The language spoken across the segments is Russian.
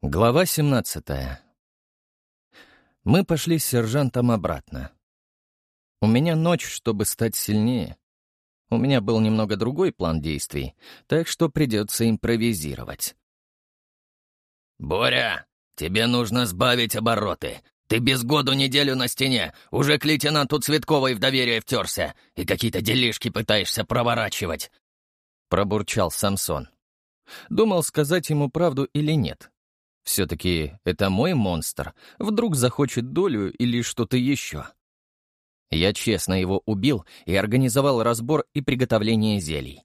Глава 17 Мы пошли с сержантом обратно. У меня ночь, чтобы стать сильнее. У меня был немного другой план действий, так что придется импровизировать. «Боря, тебе нужно сбавить обороты. Ты без году неделю на стене, уже к лейтенанту Цветковой в доверие втерся и какие-то делишки пытаешься проворачивать», — пробурчал Самсон. Думал, сказать ему правду или нет. Все-таки это мой монстр. Вдруг захочет долю или что-то еще. Я честно его убил и организовал разбор и приготовление зелий.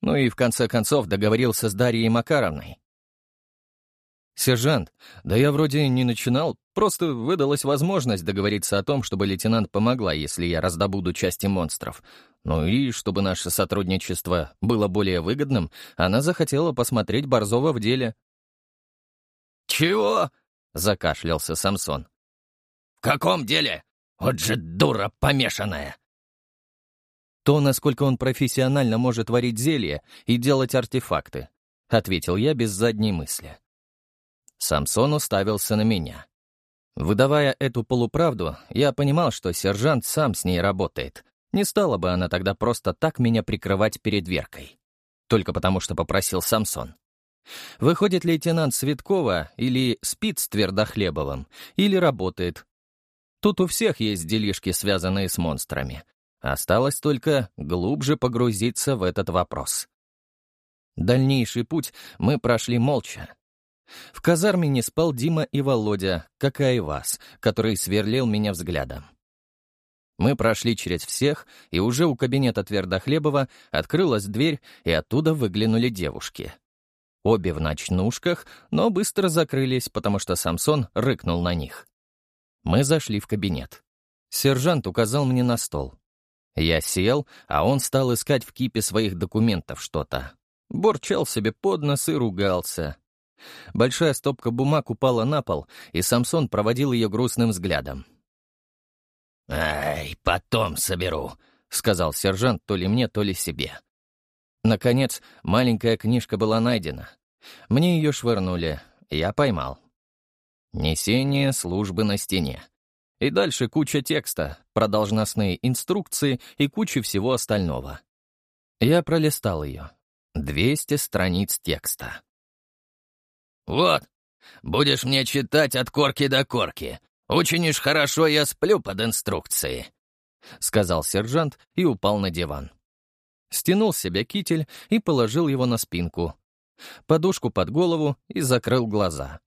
Ну и в конце концов договорился с Дарьей Макаровной. «Сержант, да я вроде не начинал, просто выдалась возможность договориться о том, чтобы лейтенант помогла, если я раздобуду части монстров. Ну и чтобы наше сотрудничество было более выгодным, она захотела посмотреть Борзова в деле. «Чего?» — закашлялся Самсон. «В каком деле? Вот же дура помешанная!» «То, насколько он профессионально может варить зелья и делать артефакты», — ответил я без задней мысли. Самсон уставился на меня. Выдавая эту полуправду, я понимал, что сержант сам с ней работает. Не стала бы она тогда просто так меня прикрывать перед Веркой. Только потому, что попросил Самсон. Выходит, лейтенант Светкова или спит с Твердохлебовым, или работает. Тут у всех есть делишки, связанные с монстрами. Осталось только глубже погрузиться в этот вопрос. Дальнейший путь мы прошли молча. В казарме не спал Дима и Володя, как и Айвас, который сверлил меня взглядом. Мы прошли через всех, и уже у кабинета Твердохлебова открылась дверь, и оттуда выглянули девушки — Обе в ночнушках, но быстро закрылись, потому что Самсон рыкнул на них. Мы зашли в кабинет. Сержант указал мне на стол. Я сел, а он стал искать в кипе своих документов что-то. Борчал себе под нос и ругался. Большая стопка бумаг упала на пол, и Самсон проводил ее грустным взглядом. «Ай, потом соберу», — сказал сержант то ли мне, то ли себе. Наконец, маленькая книжка была найдена. Мне ее швырнули, я поймал. Несение службы на стене. И дальше куча текста, про должностные инструкции и куча всего остального. Я пролистал ее. 200 страниц текста. «Вот, будешь мне читать от корки до корки. Учинишь хорошо, я сплю под инструкции», — сказал сержант и упал на диван стянул с себя китель и положил его на спинку. Подушку под голову и закрыл глаза.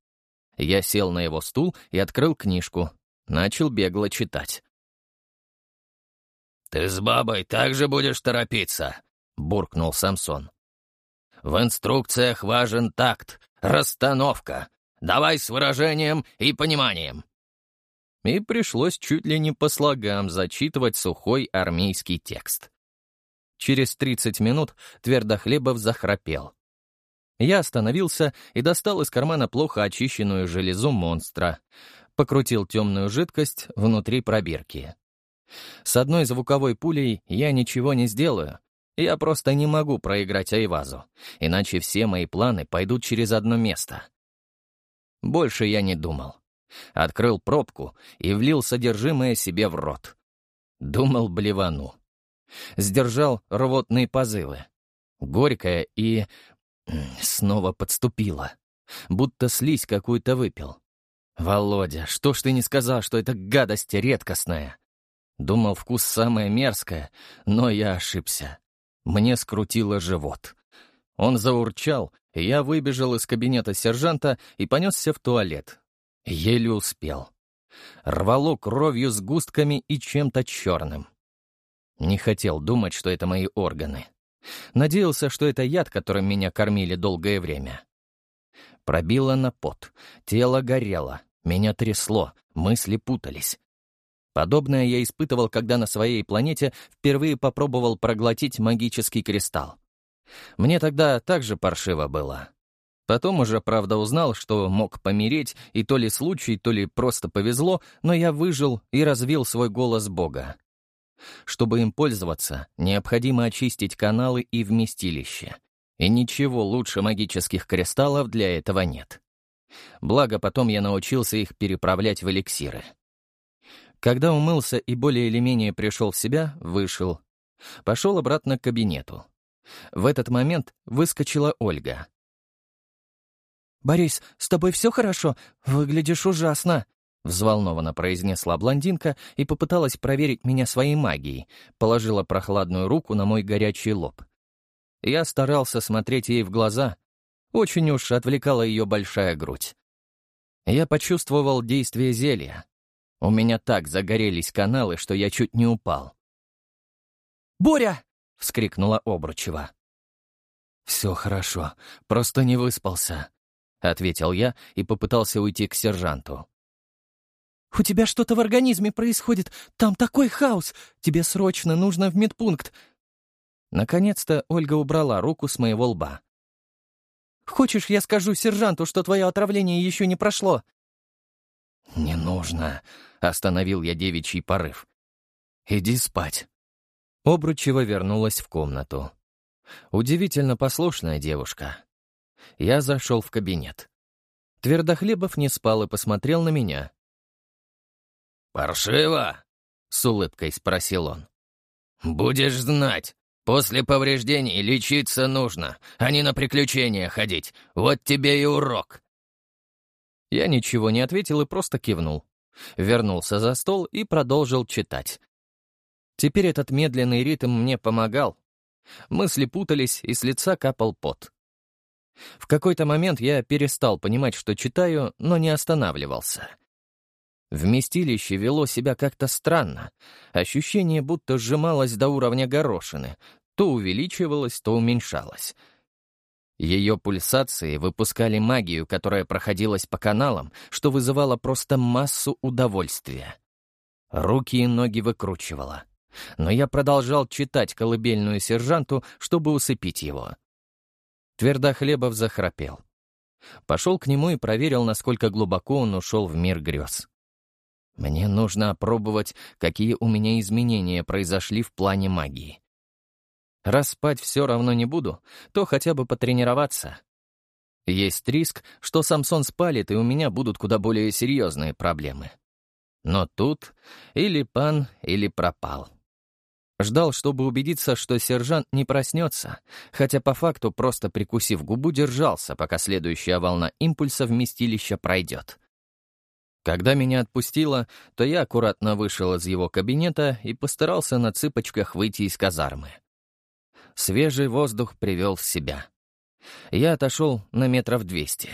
Я сел на его стул и открыл книжку. Начал бегло читать. «Ты с бабой также будешь торопиться», — буркнул Самсон. «В инструкциях важен такт, расстановка. Давай с выражением и пониманием». И пришлось чуть ли не по слогам зачитывать сухой армейский текст. Через 30 минут Твердохлебов захрапел. Я остановился и достал из кармана плохо очищенную железу монстра. Покрутил темную жидкость внутри пробирки. С одной звуковой пулей я ничего не сделаю. Я просто не могу проиграть Айвазу, иначе все мои планы пойдут через одно место. Больше я не думал. Открыл пробку и влил содержимое себе в рот. Думал, блевану. Сдержал рвотные позывы. Горькая и... снова подступила. Будто слизь какую-то выпил. «Володя, что ж ты не сказал, что это гадость редкостная?» Думал, вкус самое мерзкое, но я ошибся. Мне скрутило живот. Он заурчал, и я выбежал из кабинета сержанта и понесся в туалет. Еле успел. Рвало кровью с густками и чем-то черным. Не хотел думать, что это мои органы. Надеялся, что это яд, которым меня кормили долгое время. Пробило на пот, тело горело, меня трясло, мысли путались. Подобное я испытывал, когда на своей планете впервые попробовал проглотить магический кристалл. Мне тогда также паршиво было. Потом уже, правда, узнал, что мог помереть, и то ли случай, то ли просто повезло, но я выжил и развил свой голос Бога. Чтобы им пользоваться, необходимо очистить каналы и вместилище. И ничего лучше магических кристаллов для этого нет. Благо, потом я научился их переправлять в эликсиры. Когда умылся и более или менее пришел в себя, вышел. Пошел обратно к кабинету. В этот момент выскочила Ольга. «Борис, с тобой все хорошо? Выглядишь ужасно!» Взволнованно произнесла блондинка и попыталась проверить меня своей магией, положила прохладную руку на мой горячий лоб. Я старался смотреть ей в глаза. Очень уж отвлекала ее большая грудь. Я почувствовал действие зелья. У меня так загорелись каналы, что я чуть не упал. «Боря!» — вскрикнула Обручева. «Все хорошо, просто не выспался», — ответил я и попытался уйти к сержанту. «У тебя что-то в организме происходит. Там такой хаос. Тебе срочно нужно в медпункт». Наконец-то Ольга убрала руку с моего лба. «Хочешь, я скажу сержанту, что твое отравление еще не прошло?» «Не нужно», — остановил я девичий порыв. «Иди спать». Обручева вернулась в комнату. Удивительно послушная девушка. Я зашел в кабинет. Твердохлебов не спал и посмотрел на меня. «Паршиво?» — с улыбкой спросил он. «Будешь знать, после повреждений лечиться нужно, а не на приключения ходить. Вот тебе и урок». Я ничего не ответил и просто кивнул. Вернулся за стол и продолжил читать. Теперь этот медленный ритм мне помогал. Мысли путались, и с лица капал пот. В какой-то момент я перестал понимать, что читаю, но не останавливался. Вместилище вело себя как-то странно. Ощущение будто сжималось до уровня горошины, то увеличивалось, то уменьшалось. Ее пульсации выпускали магию, которая проходилась по каналам, что вызывало просто массу удовольствия. Руки и ноги выкручивало. Но я продолжал читать колыбельную сержанту, чтобы усыпить его. Твердохлебов захрапел. Пошел к нему и проверил, насколько глубоко он ушел в мир грез. Мне нужно опробовать, какие у меня изменения произошли в плане магии. Раз спать все равно не буду, то хотя бы потренироваться. Есть риск, что Самсон спалит, и у меня будут куда более серьезные проблемы. Но тут или пан, или пропал. Ждал, чтобы убедиться, что сержант не проснется, хотя по факту, просто прикусив губу, держался, пока следующая волна импульса вместилища пройдет. Когда меня отпустило, то я аккуратно вышел из его кабинета и постарался на цыпочках выйти из казармы. Свежий воздух привел в себя. Я отошел на метров двести.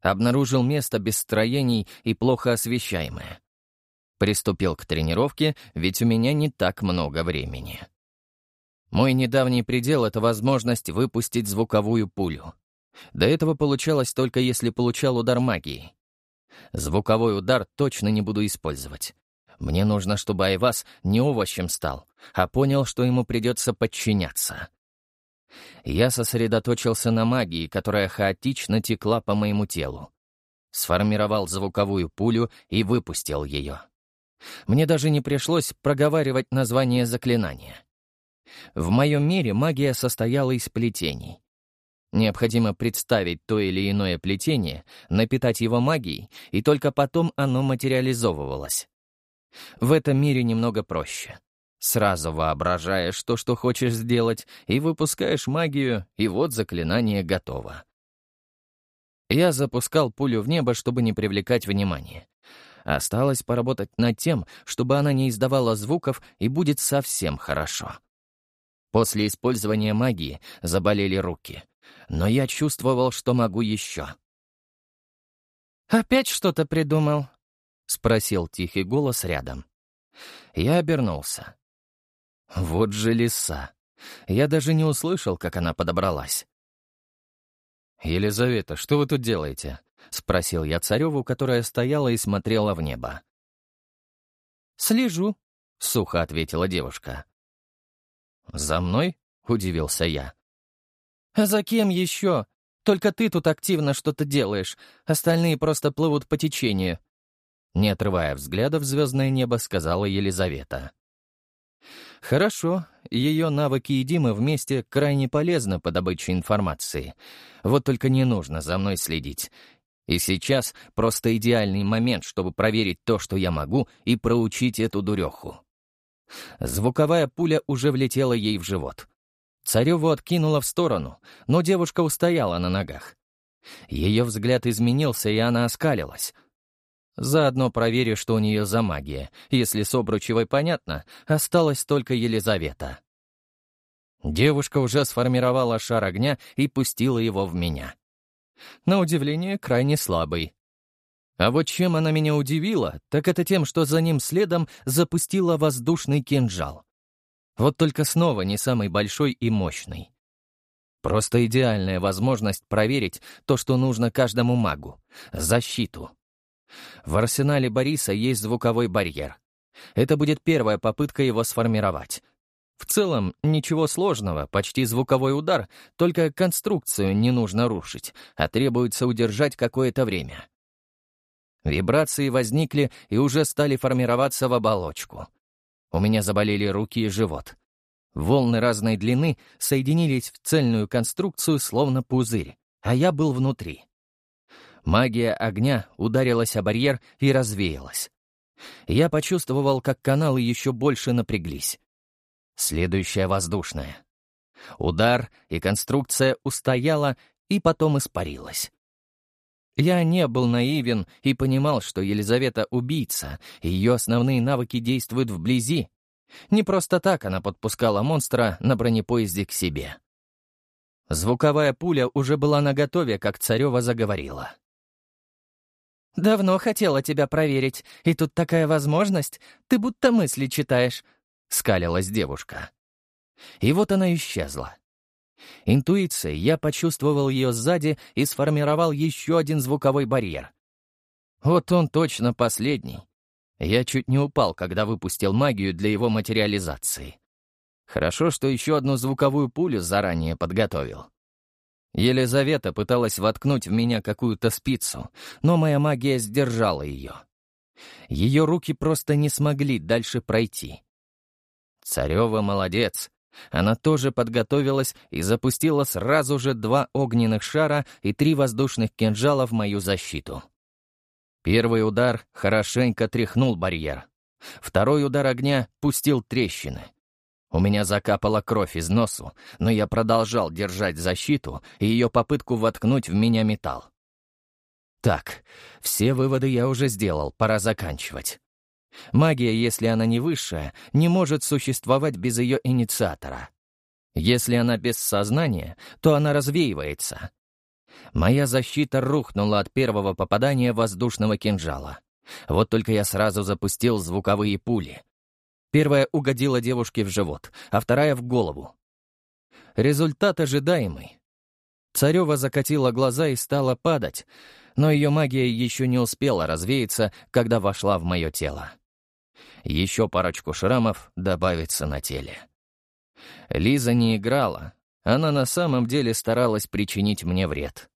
Обнаружил место без строений и плохо освещаемое. Приступил к тренировке, ведь у меня не так много времени. Мой недавний предел — это возможность выпустить звуковую пулю. До этого получалось только если получал удар магии. Звуковой удар точно не буду использовать. Мне нужно, чтобы Айвас не овощем стал, а понял, что ему придется подчиняться. Я сосредоточился на магии, которая хаотично текла по моему телу. Сформировал звуковую пулю и выпустил ее. Мне даже не пришлось проговаривать название заклинания. В моем мире магия состояла из плетений. Необходимо представить то или иное плетение, напитать его магией, и только потом оно материализовывалось. В этом мире немного проще. Сразу воображаешь то, что хочешь сделать, и выпускаешь магию, и вот заклинание готово. Я запускал пулю в небо, чтобы не привлекать внимания. Осталось поработать над тем, чтобы она не издавала звуков, и будет совсем хорошо. После использования магии заболели руки, но я чувствовал, что могу еще. «Опять что-то придумал?» — спросил тихий голос рядом. Я обернулся. Вот же лиса. Я даже не услышал, как она подобралась. «Елизавета, что вы тут делаете?» — спросил я цареву, которая стояла и смотрела в небо. «Слежу», — сухо ответила девушка. «За мной?» — удивился я. «А за кем еще? Только ты тут активно что-то делаешь, остальные просто плывут по течению. Не отрывая взгляда в звездное небо, сказала Елизавета. «Хорошо, ее навыки и Димы вместе крайне полезны по добыче информации. Вот только не нужно за мной следить. И сейчас просто идеальный момент, чтобы проверить то, что я могу, и проучить эту дуреху. Звуковая пуля уже влетела ей в живот. Цареву откинула в сторону, но девушка устояла на ногах. Ее взгляд изменился, и она оскалилась. Заодно проверю, что у нее за магия. Если с Обручевой понятно, осталась только Елизавета. Девушка уже сформировала шар огня и пустила его в меня. На удивление, крайне слабый. А вот чем она меня удивила, так это тем, что за ним следом запустила воздушный кинжал. Вот только снова не самый большой и мощный. Просто идеальная возможность проверить то, что нужно каждому магу — защиту. В арсенале Бориса есть звуковой барьер. Это будет первая попытка его сформировать. В целом, ничего сложного, почти звуковой удар, только конструкцию не нужно рушить, а требуется удержать какое-то время. Вибрации возникли и уже стали формироваться в оболочку. У меня заболели руки и живот. Волны разной длины соединились в цельную конструкцию, словно пузырь, а я был внутри. Магия огня ударилась о барьер и развеялась. Я почувствовал, как каналы еще больше напряглись. Следующая воздушная. Удар, и конструкция устояла, и потом испарилась. Я не был наивен и понимал, что Елизавета — убийца, и ее основные навыки действуют вблизи. Не просто так она подпускала монстра на бронепоезде к себе. Звуковая пуля уже была наготове, как Царева заговорила. «Давно хотела тебя проверить, и тут такая возможность, ты будто мысли читаешь», — скалилась девушка. И вот она исчезла. Интуицией я почувствовал ее сзади и сформировал еще один звуковой барьер. Вот он точно последний. Я чуть не упал, когда выпустил магию для его материализации. Хорошо, что еще одну звуковую пулю заранее подготовил. Елизавета пыталась воткнуть в меня какую-то спицу, но моя магия сдержала ее. Ее руки просто не смогли дальше пройти. Царева молодец. Она тоже подготовилась и запустила сразу же два огненных шара и три воздушных кинжала в мою защиту. Первый удар хорошенько тряхнул барьер. Второй удар огня пустил трещины. У меня закапала кровь из носу, но я продолжал держать защиту и ее попытку воткнуть в меня металл. Так, все выводы я уже сделал, пора заканчивать. Магия, если она не высшая, не может существовать без ее инициатора. Если она без сознания, то она развеивается. Моя защита рухнула от первого попадания воздушного кинжала. Вот только я сразу запустил звуковые пули. Первая угодила девушке в живот, а вторая — в голову. Результат ожидаемый. Царева закатила глаза и стала падать, но ее магия еще не успела развеяться, когда вошла в мое тело. Еще парочку шрамов добавится на теле. Лиза не играла. Она на самом деле старалась причинить мне вред.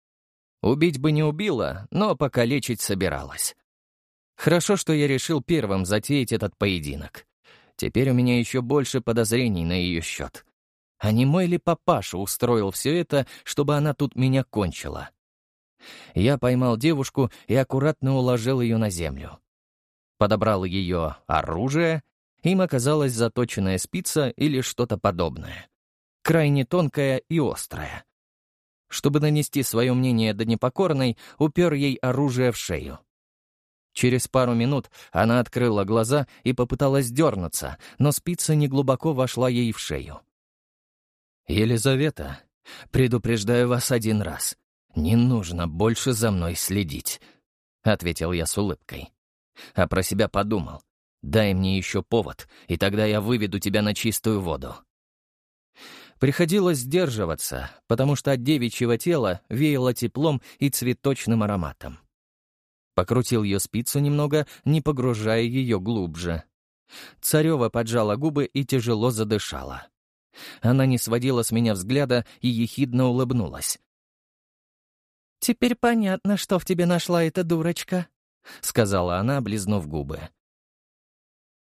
Убить бы не убила, но покалечить собиралась. Хорошо, что я решил первым затеять этот поединок. Теперь у меня еще больше подозрений на ее счет. А не мой ли папаша устроил все это, чтобы она тут меня кончила? Я поймал девушку и аккуратно уложил ее на землю подобрал ее оружие, им оказалась заточенная спица или что-то подобное. Крайне тонкая и острая. Чтобы нанести свое мнение до непокорной, упер ей оружие в шею. Через пару минут она открыла глаза и попыталась дернуться, но спица неглубоко вошла ей в шею. «Елизавета, предупреждаю вас один раз. Не нужно больше за мной следить», — ответил я с улыбкой а про себя подумал. «Дай мне еще повод, и тогда я выведу тебя на чистую воду». Приходилось сдерживаться, потому что от девичьего тела веяло теплом и цветочным ароматом. Покрутил ее спицу немного, не погружая ее глубже. Царева поджала губы и тяжело задышала. Она не сводила с меня взгляда и ехидно улыбнулась. «Теперь понятно, что в тебе нашла эта дурочка», — сказала она, облизнув губы.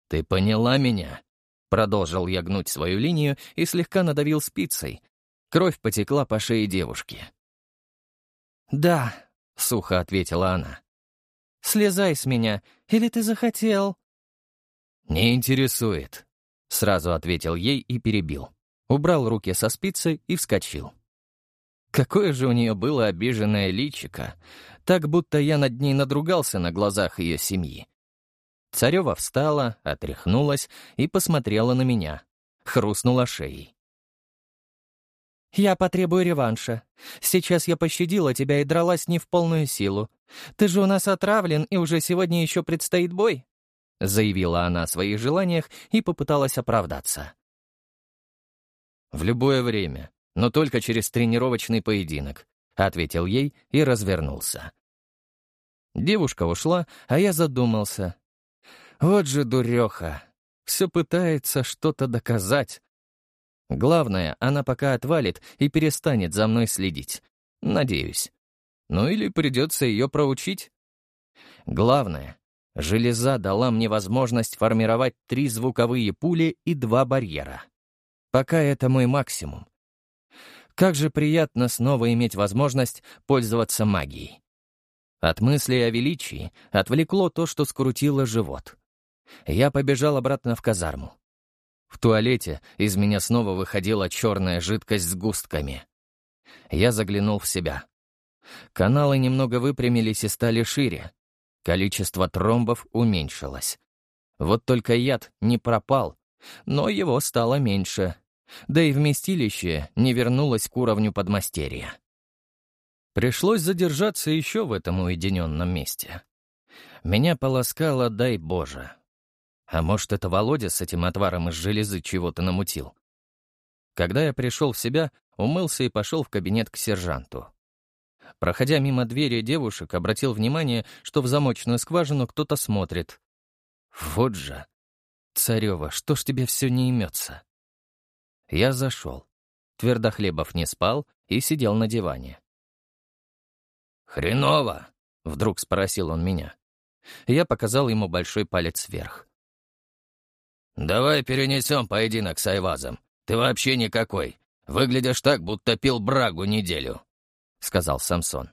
«Ты поняла меня?» Продолжил я гнуть свою линию и слегка надавил спицей. Кровь потекла по шее девушки. «Да», — сухо ответила она. «Слезай с меня, или ты захотел?» «Не интересует», — сразу ответил ей и перебил. Убрал руки со спицы и вскочил. Какое же у нее было обиженное личико, так будто я над ней надругался на глазах ее семьи. Царева встала, отряхнулась и посмотрела на меня. Хрустнула шеей. «Я потребую реванша. Сейчас я пощадила тебя и дралась не в полную силу. Ты же у нас отравлен, и уже сегодня еще предстоит бой», — заявила она о своих желаниях и попыталась оправдаться. «В любое время, но только через тренировочный поединок», — ответил ей и развернулся. Девушка ушла, а я задумался. Вот же дуреха. Все пытается что-то доказать. Главное, она пока отвалит и перестанет за мной следить. Надеюсь. Ну или придется ее проучить. Главное, железа дала мне возможность формировать три звуковые пули и два барьера. Пока это мой максимум. Как же приятно снова иметь возможность пользоваться магией. От мысли о величии отвлекло то, что скрутило живот. Я побежал обратно в казарму. В туалете из меня снова выходила черная жидкость с густками. Я заглянул в себя. Каналы немного выпрямились и стали шире. Количество тромбов уменьшилось. Вот только яд не пропал, но его стало меньше. Да и вместилище не вернулось к уровню подмастерья. Пришлось задержаться еще в этом уединенном месте. Меня полоскало, дай Боже. А может, это Володя с этим отваром из железы чего-то намутил? Когда я пришел в себя, умылся и пошел в кабинет к сержанту. Проходя мимо двери девушек, обратил внимание, что в замочную скважину кто-то смотрит. Вот же. Царева, что ж тебе все не имется? Я зашел. Твердохлебов не спал и сидел на диване. «Хреново!» — вдруг спросил он меня. Я показал ему большой палец вверх. «Давай перенесем поединок с Айвазом. Ты вообще никакой. Выглядишь так, будто пил брагу неделю», — сказал Самсон.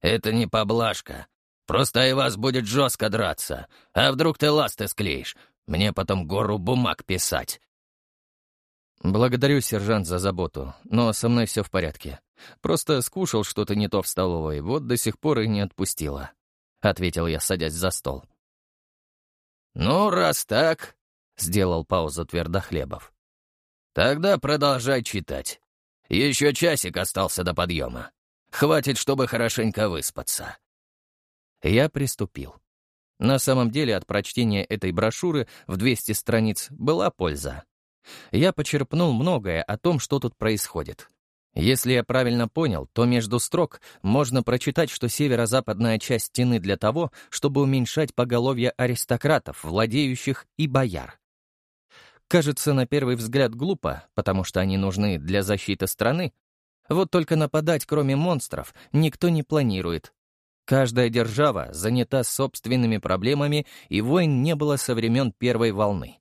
«Это не поблажка. Просто Айваз будет жестко драться. А вдруг ты ласты склеишь? Мне потом гору бумаг писать». «Благодарю, сержант, за заботу, но со мной все в порядке. Просто скушал что-то не то в столовой, вот до сих пор и не отпустила», — ответил я, садясь за стол. «Ну, раз так, — сделал паузу Твердохлебов. «Тогда продолжай читать. Еще часик остался до подъема. Хватит, чтобы хорошенько выспаться». Я приступил. На самом деле от прочтения этой брошюры в 200 страниц была польза. Я почерпнул многое о том, что тут происходит. Если я правильно понял, то между строк можно прочитать, что северо-западная часть стены для того, чтобы уменьшать поголовье аристократов, владеющих и бояр. Кажется, на первый взгляд глупо, потому что они нужны для защиты страны. Вот только нападать, кроме монстров, никто не планирует. Каждая держава занята собственными проблемами, и войн не было со времен первой волны.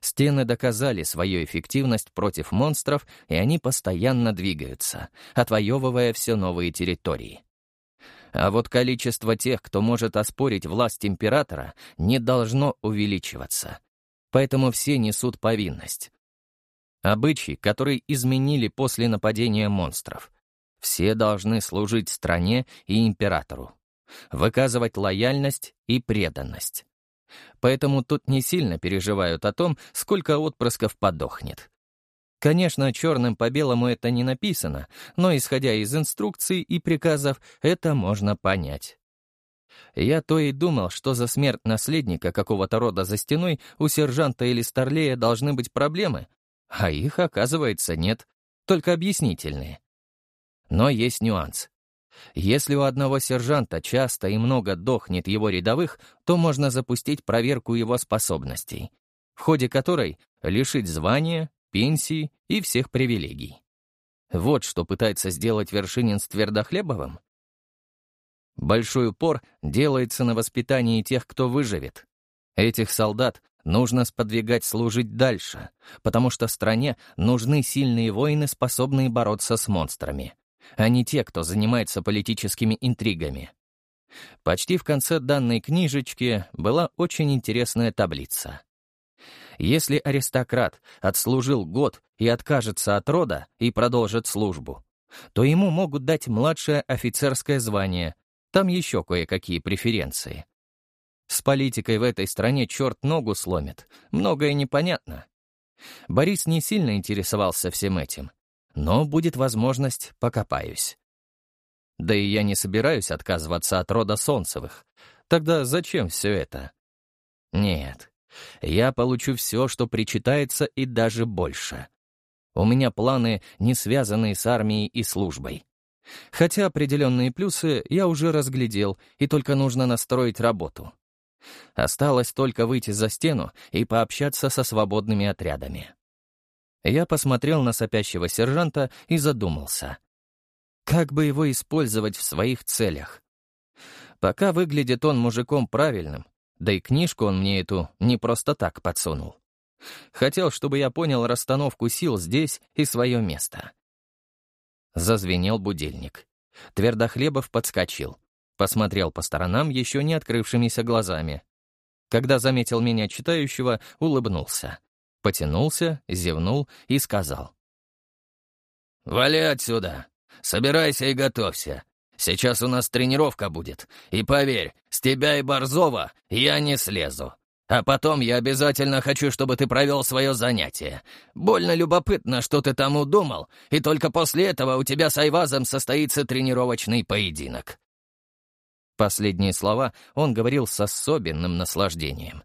Стены доказали свою эффективность против монстров, и они постоянно двигаются, отвоевывая все новые территории. А вот количество тех, кто может оспорить власть императора, не должно увеличиваться поэтому все несут повинность. Обычаи, которые изменили после нападения монстров. Все должны служить стране и императору, выказывать лояльность и преданность. Поэтому тут не сильно переживают о том, сколько отпрысков подохнет. Конечно, черным по белому это не написано, но, исходя из инструкций и приказов, это можно понять. Я то и думал, что за смерть наследника какого-то рода за стеной у сержанта или старлея должны быть проблемы, а их, оказывается, нет, только объяснительные. Но есть нюанс. Если у одного сержанта часто и много дохнет его рядовых, то можно запустить проверку его способностей, в ходе которой лишить звания, пенсии и всех привилегий. Вот что пытается сделать Вершинин с Твердохлебовым. Большой упор делается на воспитании тех, кто выживет. Этих солдат нужно сподвигать служить дальше, потому что стране нужны сильные воины, способные бороться с монстрами. А не те, кто занимается политическими интригами. Почти в конце данной книжечки была очень интересная таблица. Если аристократ отслужил год и откажется от рода и продолжит службу, то ему могут дать младшее офицерское звание, там еще кое-какие преференции. С политикой в этой стране черт ногу сломит, многое непонятно. Борис не сильно интересовался всем этим, но будет возможность, покопаюсь. Да и я не собираюсь отказываться от рода Солнцевых. Тогда зачем все это? Нет, я получу все, что причитается, и даже больше. У меня планы, не связанные с армией и службой. Хотя определенные плюсы я уже разглядел, и только нужно настроить работу. Осталось только выйти за стену и пообщаться со свободными отрядами. Я посмотрел на сопящего сержанта и задумался. Как бы его использовать в своих целях? Пока выглядит он мужиком правильным, да и книжку он мне эту не просто так подсунул. Хотел, чтобы я понял расстановку сил здесь и свое место. Зазвенел будильник. Твердохлебов подскочил. Посмотрел по сторонам еще не открывшимися глазами. Когда заметил меня читающего, улыбнулся. Потянулся, зевнул и сказал. «Вали отсюда! Собирайся и готовься. Сейчас у нас тренировка будет. И поверь, с тебя и Борзова я не слезу. А потом я обязательно хочу, чтобы ты провел свое занятие. Больно любопытно, что ты там удумал, и только после этого у тебя с Айвазом состоится тренировочный поединок». Последние слова он говорил с особенным наслаждением.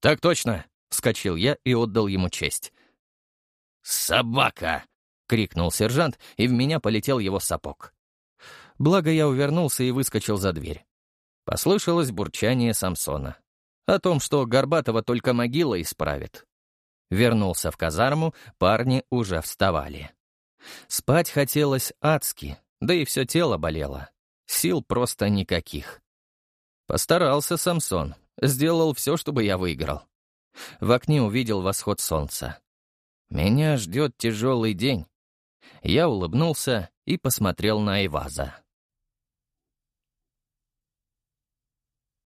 «Так точно!» — вскочил я и отдал ему честь. «Собака!» — крикнул сержант, и в меня полетел его сапог. Благо я увернулся и выскочил за дверь. Послышалось бурчание Самсона. О том, что Горбатова только могила исправит. Вернулся в казарму, парни уже вставали. Спать хотелось адски, да и все тело болело. Сил просто никаких. Постарался Самсон, сделал все, чтобы я выиграл. В окне увидел восход солнца. Меня ждет тяжелый день. Я улыбнулся и посмотрел на Иваза.